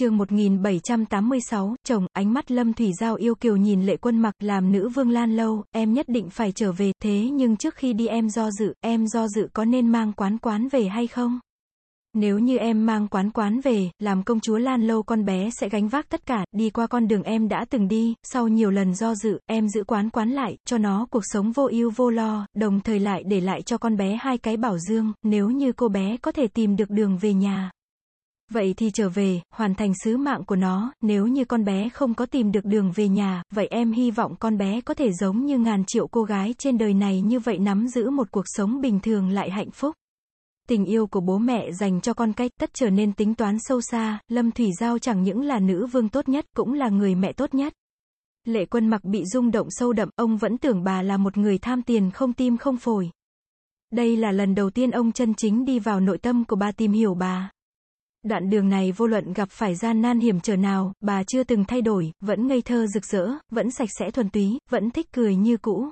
chương 1786, chồng, ánh mắt Lâm Thủy Giao yêu kiều nhìn lệ quân mặc làm nữ vương lan lâu, em nhất định phải trở về, thế nhưng trước khi đi em do dự, em do dự có nên mang quán quán về hay không? Nếu như em mang quán quán về, làm công chúa Lan Lâu con bé sẽ gánh vác tất cả, đi qua con đường em đã từng đi, sau nhiều lần do dự, em giữ quán quán lại, cho nó cuộc sống vô ưu vô lo, đồng thời lại để lại cho con bé hai cái bảo dương, nếu như cô bé có thể tìm được đường về nhà. Vậy thì trở về, hoàn thành sứ mạng của nó, nếu như con bé không có tìm được đường về nhà, vậy em hy vọng con bé có thể giống như ngàn triệu cô gái trên đời này như vậy nắm giữ một cuộc sống bình thường lại hạnh phúc. Tình yêu của bố mẹ dành cho con cách tất trở nên tính toán sâu xa, Lâm Thủy Giao chẳng những là nữ vương tốt nhất, cũng là người mẹ tốt nhất. Lệ quân mặc bị rung động sâu đậm, ông vẫn tưởng bà là một người tham tiền không tim không phổi. Đây là lần đầu tiên ông chân chính đi vào nội tâm của bà tìm hiểu bà. Đoạn đường này vô luận gặp phải gian nan hiểm trở nào, bà chưa từng thay đổi, vẫn ngây thơ rực rỡ, vẫn sạch sẽ thuần túy, vẫn thích cười như cũ.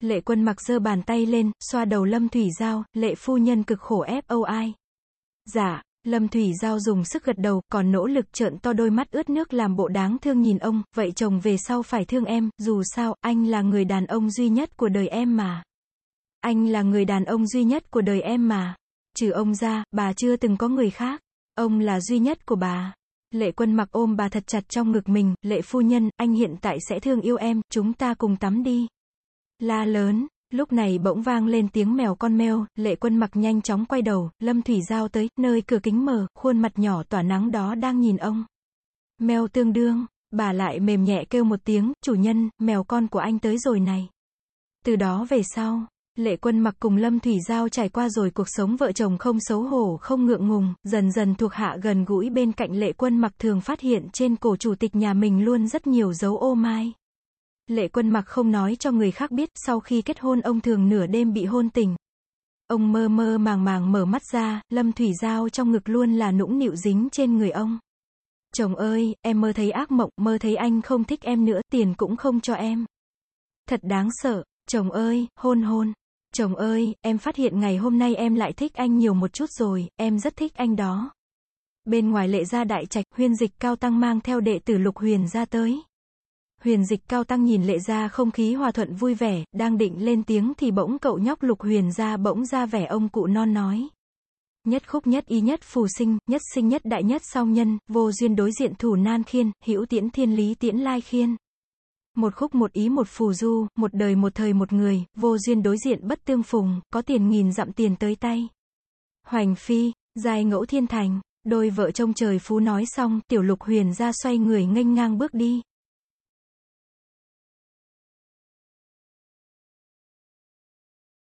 Lệ quân mặc giơ bàn tay lên, xoa đầu Lâm Thủy Giao, lệ phu nhân cực khổ ép âu ai. Dạ, Lâm Thủy Giao dùng sức gật đầu, còn nỗ lực trợn to đôi mắt ướt nước làm bộ đáng thương nhìn ông, vậy chồng về sau phải thương em, dù sao, anh là người đàn ông duy nhất của đời em mà. Anh là người đàn ông duy nhất của đời em mà. Trừ ông ra, bà chưa từng có người khác. Ông là duy nhất của bà. Lệ quân mặc ôm bà thật chặt trong ngực mình, lệ phu nhân, anh hiện tại sẽ thương yêu em, chúng ta cùng tắm đi. La lớn, lúc này bỗng vang lên tiếng mèo con meo, lệ quân mặc nhanh chóng quay đầu, lâm thủy giao tới, nơi cửa kính mở, khuôn mặt nhỏ tỏa nắng đó đang nhìn ông. Mèo tương đương, bà lại mềm nhẹ kêu một tiếng, chủ nhân, mèo con của anh tới rồi này. Từ đó về sau, Lệ quân mặc cùng Lâm Thủy Giao trải qua rồi cuộc sống vợ chồng không xấu hổ không ngượng ngùng, dần dần thuộc hạ gần gũi bên cạnh lệ quân mặc thường phát hiện trên cổ chủ tịch nhà mình luôn rất nhiều dấu ô mai. Lệ quân mặc không nói cho người khác biết, sau khi kết hôn ông thường nửa đêm bị hôn tình. Ông mơ mơ màng màng mở mắt ra, Lâm Thủy Giao trong ngực luôn là nũng nịu dính trên người ông. Chồng ơi, em mơ thấy ác mộng, mơ thấy anh không thích em nữa, tiền cũng không cho em. Thật đáng sợ, chồng ơi, hôn hôn. Chồng ơi, em phát hiện ngày hôm nay em lại thích anh nhiều một chút rồi, em rất thích anh đó. Bên ngoài lệ gia đại trạch, huyên dịch cao tăng mang theo đệ tử lục huyền ra tới. Huyền dịch cao tăng nhìn lệ gia không khí hòa thuận vui vẻ, đang định lên tiếng thì bỗng cậu nhóc lục huyền ra bỗng ra vẻ ông cụ non nói. Nhất khúc nhất y nhất phù sinh, nhất sinh nhất đại nhất song nhân, vô duyên đối diện thủ nan khiên, hữu tiễn thiên lý tiễn lai khiên. Một khúc một ý một phù du, một đời một thời một người, vô duyên đối diện bất tương phùng, có tiền nghìn dặm tiền tới tay. Hoành phi, dài ngẫu thiên thành, đôi vợ trông trời phú nói xong, tiểu lục huyền ra xoay người nghênh ngang bước đi.